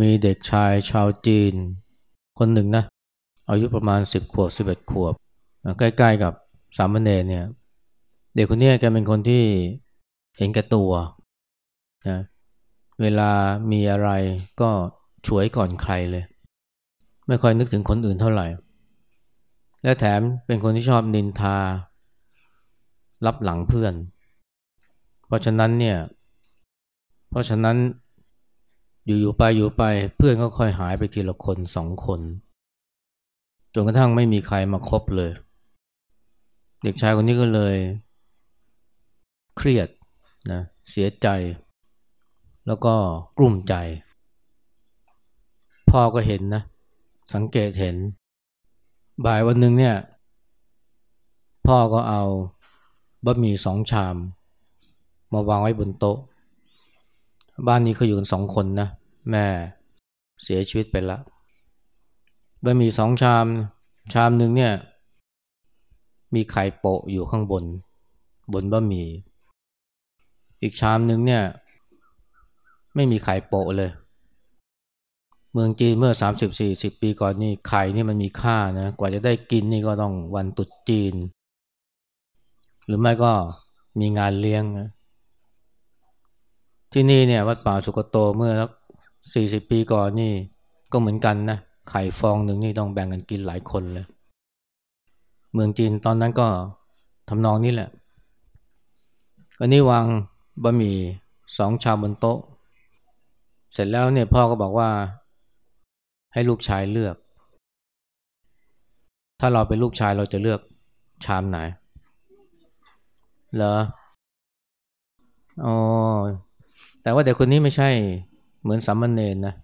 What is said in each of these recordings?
มีเด็กชายชาวจีน คนหนึ่งนะ อายุประมาณสิบขวบสิบเอ็ดขวบ ใกล้ๆกับสามเณรเนี่ย เด็กคนนี้แกเป็นคนที่เห็นแก่ตัวนะเวลามีอะไรก็ช่วยก่อนใครเลย ไม่ค่อยนึกถึงคนอื่นเท่าไหร่ และแถมเป็นคนที่ชอบนินทา รับหลังเพื่อน เพราะฉะนั้นเนี่ย เพราะฉะนั้น อยู่ๆไปอยู่ไปเพื่อนก็ค่อยหายไปทีละคนสองคน จนกระทั่งไม่มีใครมาคบเลย เด็กชายคนนี้ก็เลย เครียดนะเสียใจ แล้วก็กลุ้มใจ พ่อก็เห็นนะ สังเกตเห็น บ่ายวันหนึ่งเนี่ย พ่อก็เอาบะหมี่สองชาม มาวางไว้บนโต๊ะ บ้านนี้เขาอยู่กันสองคนนะ แม่เสียชีวิตไปแล้วบะหมี่สองชาม ชามหนึ่งเนี่ย มีไข่โปะอยู่ข้างบน บนบะหมี่อีกชามหนึ่งเนี่ย ไม่มีไข่โปะเลย เมืองจีนเมื่อสามสิบสี่สิบปีก่อนนี่ไข่นี่มันมีค่านะกว่าจะได้กินนี่ก็ต้องวันตุดจีน หรือไม่ก็มีงานเลี้ยงนะที่นี่เนี่ยวัดป่าสุกโตเมื่อสัก สี่สิบปีก่อนนี่ก็เหมือนกันนะไข่ฟองหนึ่งนี่ต้องแบ่งกันกินหลายคนเลย เมืองจีนตอนนั้นก็ทำนองนี้แหละอันนี้วางบะหมี่สองชามบนโต๊ะ เสร็จแล้วเนี่ยพ่อก็บอกว่าให้ลูกชายเลือก ถ้าเราเป็นลูกชายเราจะเลือกชามไหน เหรอ อ๋อ แต่ว่าเด็กคนนี้ไม่ใช่ เหมือนสัมมเนนนะ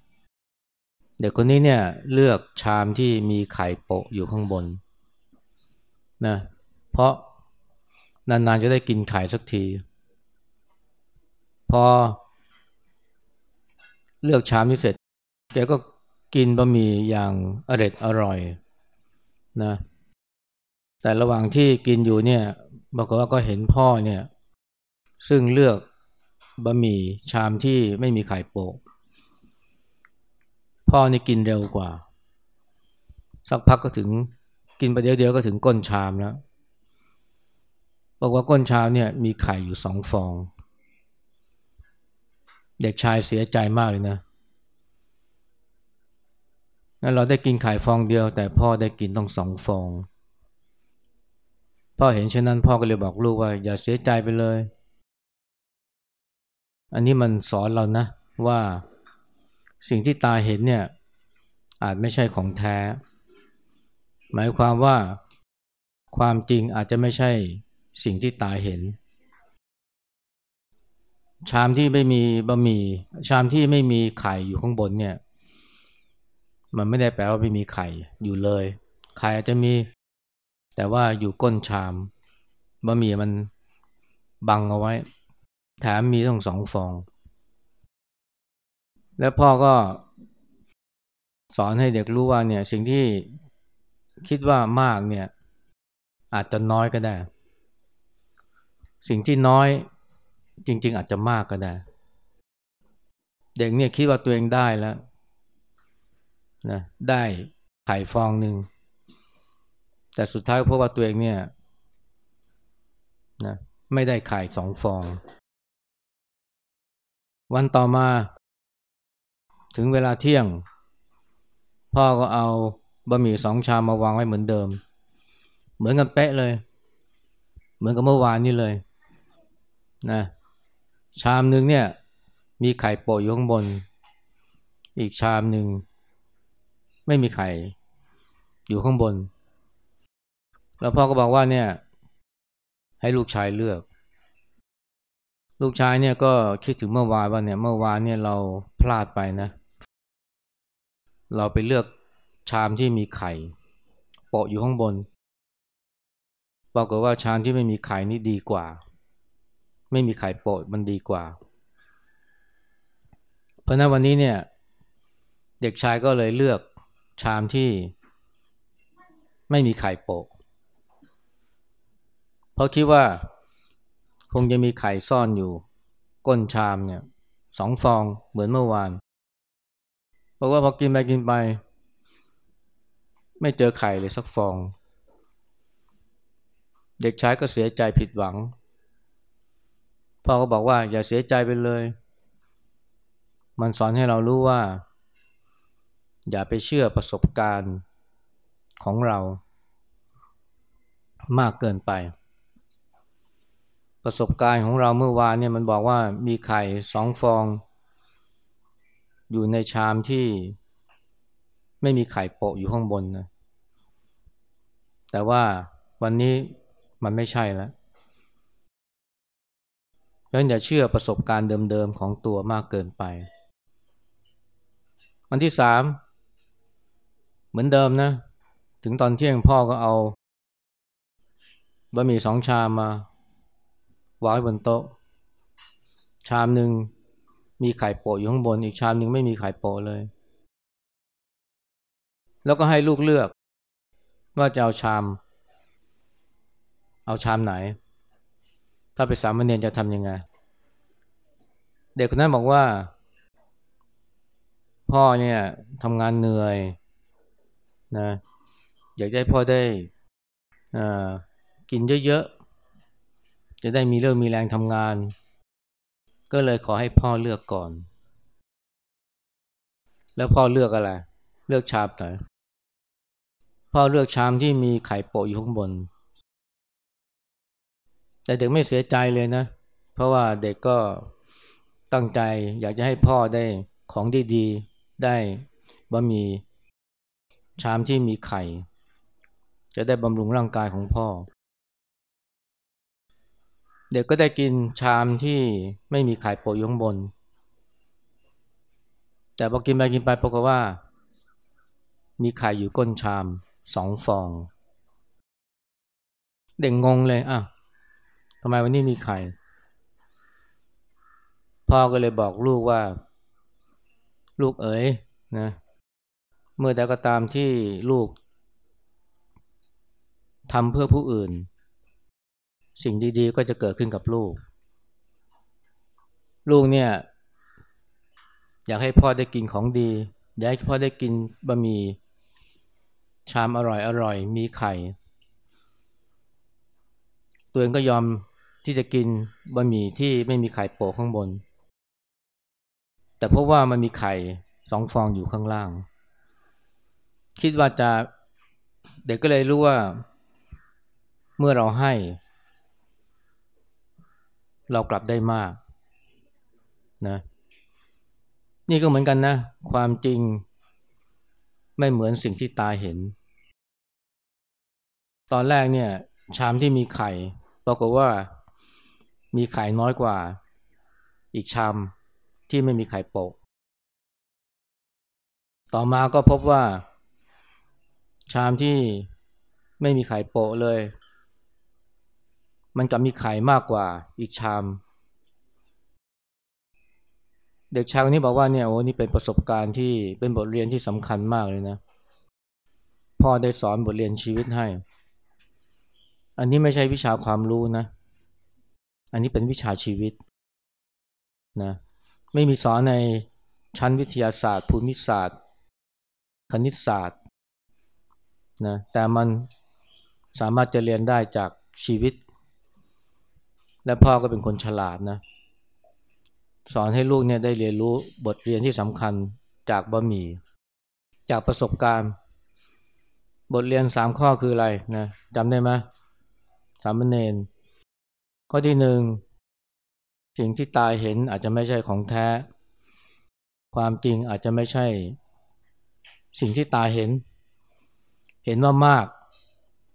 เด็กคนนี้เนี่ยเลือกชามที่มีไข่โปะอยู่ข้างบนนะเพราะนาน ๆ จะได้กินไข่สักที พอ เลือกชามนี้เสร็จแกก็กินบะหมี่อย่างอร็ดอร่อยนะแต่ระหว่างที่กินอยู่เนี่ยบอกว่าก็เห็นพ่อเนี่ย ซึ่งเลือกบะหมี่ชามที่ไม่มีไข่โปะ พ่อนี่กินเร็วกว่า สักพักก็ถึงกินไปเดียวเดียวก็ถึงก้นชามแล้ว บอกว่าก้นชามเนี่ยมีไข่อยู่สองฟอง เด็กชายเสียใจมากเลยนะงั้นเราได้กินไข่ฟองเดียว แต่พ่อได้กินต้องสองฟอง พ่อเห็นเช่นนั้นพ่อก็เลยบอกลูกว่า อย่าเสียใจไปเลย อันนี้มันสอนเรานะว่า สิ่งที่ตาเห็นเนี่ยอาจไม่ใช่ของแท้ หมายความว่าความจริงอาจจะไม่ใช่สิ่งที่ตาเห็น ชามที่ไม่มีบะหมี่ชามที่ไม่มีไข่อยู่ข้างบนเนี่ย มันไม่ได้แปลว่าไม่มีไข่อยู่เลย ไข่อาจจะมี แต่ว่าอยู่ก้นชามบะหมี่มันบังเอาไว้ แถมมีต้องสองฟอง แล้วพ่อก็สอนให้เด็กรู้ว่าเนี่ยสิ่งที่คิดว่ามากเนี่ยอาจจะน้อยก็ได้ สิ่งที่น้อยจริง ๆ อาจจะมากก็ได้ เด็กเนี่ยคิดว่าตัวเองได้แล้วนะได้ไข่ฟองหนึ่งแต่สุดท้ายพบว่าตัวเองเนี่ยนะไม่ได้ไข่สองฟอง วันต่อมา ถึงเวลาเที่ยง พ่อก็เอาบะหมี่สองชามมาวางไว้เหมือนเดิม เหมือนกันเป๊ะเลย เหมือนกับเมื่อวานนี้เลยนะชามหนึ่งเนี่ย มีไข่โปะอยู่ข้างบน อีกชามหนึ่งไม่มีไข่อยู่ข้างบน แล้วพ่อก็บอกว่าเนี่ย ให้ลูกชายเลือก ลูกชายเนี่ยก็คิดถึงเมื่อวานว่าเนี่ย เมื่อวานเนี่ยเราพลาดไปนะ เราไปเลือกชามที่มีไข่โปะอยู่ข้างบนบอกว่าชามที่ไม่มีไข่นี่ดีกว่า ไม่มีไข่โปะมันดีกว่า เพราะนั้นวันนี้เนี่ย เด็กชายก็เลยเลือกชามที่ไม่มีไข่โปะเพราะคิดว่าคงจะมีไข่ซ่อนอยู่ ก้นชามเนี่ยสองฟองเหมือนเมื่อวาน บอกว่าพอกินไปกินไป ไม่เจอไข่เลยสักฟอง เด็กชายก็เสียใจผิดหวัง พ่อก็บอกว่า อย่าเสียใจไปเลย มันสอนให้เรารู้ว่า อย่าไปเชื่อประสบการณ์ของเรามากเกินไป ประสบการณ์ของเราเมื่อวานเนี่ยมันบอกว่ามีไข่สองฟอง อยู่ในชามที่ไม่มีไข่โปะอยู่ข้างบนนะ แต่ว่าวันนี้มันไม่ใช่แล้วเพราะฉะนั้นอย่าเชื่อประสบการณ์เดิมๆของตัวมากเกินไป วันที่สามเหมือนเดิมนะ ถึงตอนเที่ยงพ่อก็เอาบะหมี่สองชามมาวางไว้บนโต๊ะ ชามหนึ่ง มีไข่โปะอยู่ข้างบน อีกชามหนึ่งไม่มีไข่โปะเลย แล้วก็ให้ลูกเลือก ว่าจะเอาชาม เอาชามไหน ถ้าไปสามเณรจะทำยังไง เด็กคนนั้นบอกว่า พ่อเนี่ยทำงานเหนื่อยนะอยากให้พ่อได้กินเยอะๆ จะได้มีเรื่องมีแรงทำงาน ก็เลยขอให้พ่อเลือกก่อน แล้วพ่อเลือกอะไร เลือกชามไหนพ่อเลือกชามที่มีไข่โปะอยู่ข้างบน แต่เด็กไม่เสียใจเลยนะ เพราะว่าเด็กก็ตั้งใจอยากจะให้พ่อได้ของดีๆ ได้บะหมี่ชามที่มีไข่ จะได้บำรุงร่างกายของพ่อ เด็กก็ได้กินชามที่ไม่มีไข่โปะอยู่ข้างบน แต่พอกินไปกินไปปรากฏว่า มีไข่อยู่ก้นชามสองฟอง เด็กงงเลยอะทำไมวันนี้มีไข่ พ่อก็เลยบอกลูกว่า ลูกเอ๋ยนะเมื่อใดก็ตามที่ลูกทำเพื่อผู้อื่น สิ่งดีๆ ก็จะเกิดขึ้นกับลูก ลูกเนี่ย อยากให้พ่อได้กินของดี อยากให้พ่อได้กินบะหมี่ชามอร่อยอร่อยมีไข่ ตัวเองก็ยอมที่จะกินบะหมี่ที่ไม่มีไข่โปะข้างบน แต่เพราะว่ามันมีไข่สองฟองอยู่ข้างล่าง คิดว่าจะเด็กก็เลยรู้ว่า เมื่อเราให้ เรากลับได้มากนะนี่ก็เหมือนกันนะ ความจริงไม่เหมือนสิ่งที่ตาเห็น ตอนแรกเนี่ย ชามที่มีไข่ปรากฏว่ามีไข่น้อยกว่า อีกชามที่ไม่มีไข่โปะต่อมาก็พบว่า ชามที่ไม่มีไข่โปะเลย มันกลับมีไข่มากกว่าอีกชาม เด็กชายคนนี้บอกว่าเนี่ยโอ้นี่เป็นประสบการณ์ที่เป็นบทเรียนที่สำคัญมากเลยนะพ่อได้สอนบทเรียนชีวิตให้ อันนี้ไม่ใช่วิชาความรู้นะ อันนี้เป็นวิชาชีวิตนะไม่มีสอนในชั้นวิทยาศาสตร์ ภูมิศาสตร์ คณิตศาสตร์นะแต่มันสามารถจะเรียนได้จากชีวิต และพ่อก็เป็นคนฉลาดนะ สอนให้ลูกเนี่ยได้เรียนรู้บทเรียนที่สำคัญจากบะหมี่จากประสบการณ์ บทเรียนสามข้อคืออะไรนะจำได้ไหมสามเณรข้อที่หนึ่งสิ่งที่ตายเห็นอาจจะไม่ใช่ของแท้ ความจริงอาจจะไม่ใช่ สิ่งที่ตาเห็น เห็นว่ามาก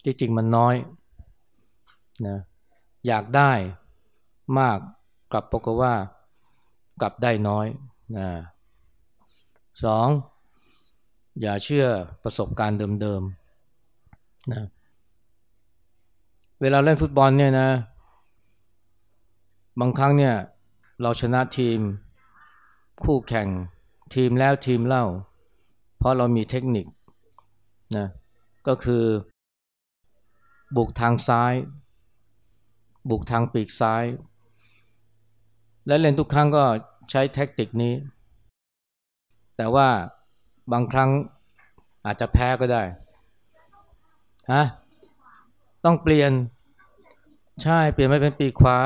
ที่จริงมันน้อยนะอยากได้ มากกลับปรากฏว่ากลับได้น้อยนะสองอย่าเชื่อประสบการณ์เดิมๆนะเวลาเล่นฟุตบอลเนี่ยนะ บางครั้งเนี่ยเราชนะทีมคู่แข่งทีมแล้วทีมเล่า เพราะเรามีเทคนิคนะก็คือบุกทางซ้าย บุกทางปีกซ้าย และเล่นทุกครั้งก็ใช้แท็กติกนี้ แต่ว่าบางครั้งอาจจะแพ้ก็ได้ฮะต้องเปลี่ยนใช่เปลี่ยนไปเป็นปีขวา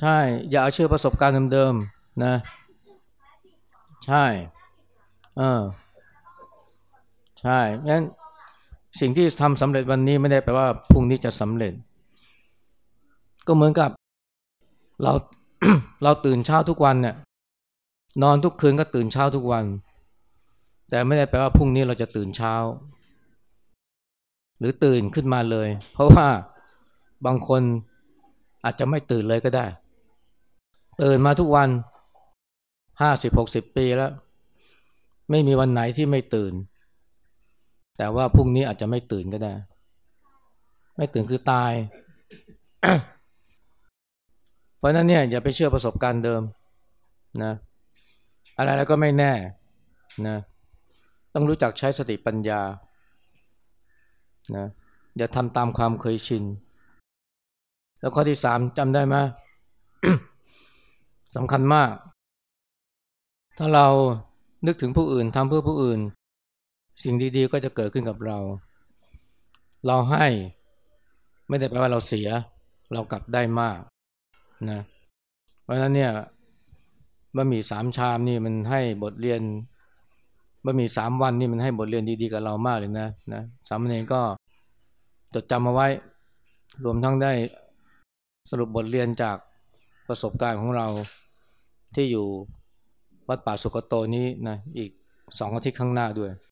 ใช่ อย่าเอาเชื่อประสบการณ์เดิมๆนะ ใช่เออใช่งั้นสิ่งที่ทำสำเร็จวันนี้ไม่ได้แปลว่าพรุ่งนี้จะสำเร็จ ก็เหมือนกับ เราเราตื่นเช้าทุกวันเนี่ยนอนทุกคืนก็ตื่นเช้าทุกวัน แต่ไม่ได้แปลว่าพรุ่งนี้เราจะตื่นเช้า หรือตื่นขึ้นมาเลย เพราะว่าบางคนอาจจะไม่ตื่นเลยก็ได้ ตื่นมาทุกวันห้าสิบหกสิบปีแล้ว ไม่มีวันไหนที่ไม่ตื่น แต่ว่าพรุ่งนี้อาจจะไม่ตื่นก็ได้ ไม่ตื่นคือตาย เพราะนั้นเนี่ยอย่าไปเชื่อประสบการณ์เดิมนะอะไรแล้วก็ไม่แน่นะต้องรู้จักใช้สติปัญญานะอย่าทำตามความเคยชิน แล้วข้อที่สามจำได้ไหมสำคัญมาก ถ้าเรานึกถึงผู้อื่นทำเพื่อผู้อื่น สิ่งดีๆก็จะเกิดขึ้นกับเรา เราให้ไม่ได้แปลว่าเราเสีย เรากลับได้มาก นะเพราะฉะนั้นเนี่ยบะหมี่สามชามนี่มันให้บทเรียนบะหมี่สามวันนี่มันให้บทเรียนดีๆกับเรามากเลยนะนะสามเณรก็จดจำมาไว้ รวมทั้งได้สรุปบทเรียนจากประสบการณ์ของเราที่อยู่วัดป่าสุกโตนี้นะอีกสองอาทิตย์ข้างหน้าด้วย